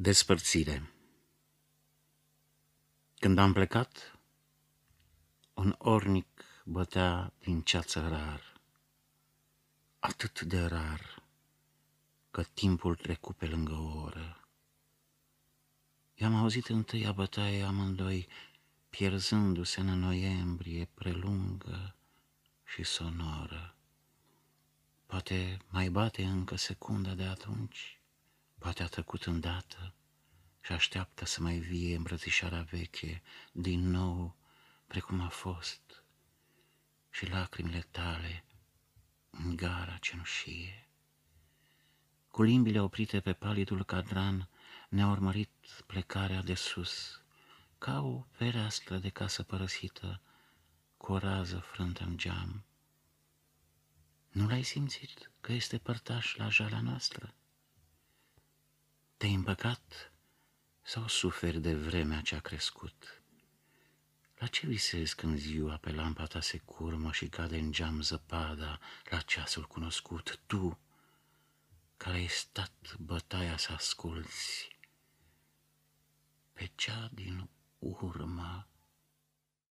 Despărțire Când am plecat, un ornic bătea din ceață rar, atât de rar, că timpul trecu pe lângă o oră. I-am auzit întâia bătaie amândoi, pierzându-se în noiembrie prelungă și sonoră. Poate mai bate încă secunda de atunci, Poate a tăcut îndată și așteaptă să mai vie îmbrățișarea veche, din nou, precum a fost, și lacrimile tale în gara cenușie. Cu limbile oprite pe palidul cadran, ne-a urmărit plecarea de sus, ca o fereastră de casă părăsită, cu o rază frântă în geam. Nu l-ai simțit că este părtaș la jala noastră? Te-ai împăcat sau suferi de vremea ce a crescut? La ce visezi când ziua pe lampa ta se curmă și cade în geam zăpada la ceasul cunoscut? Tu, care ai stat bătaia să asculți, pe cea din urmă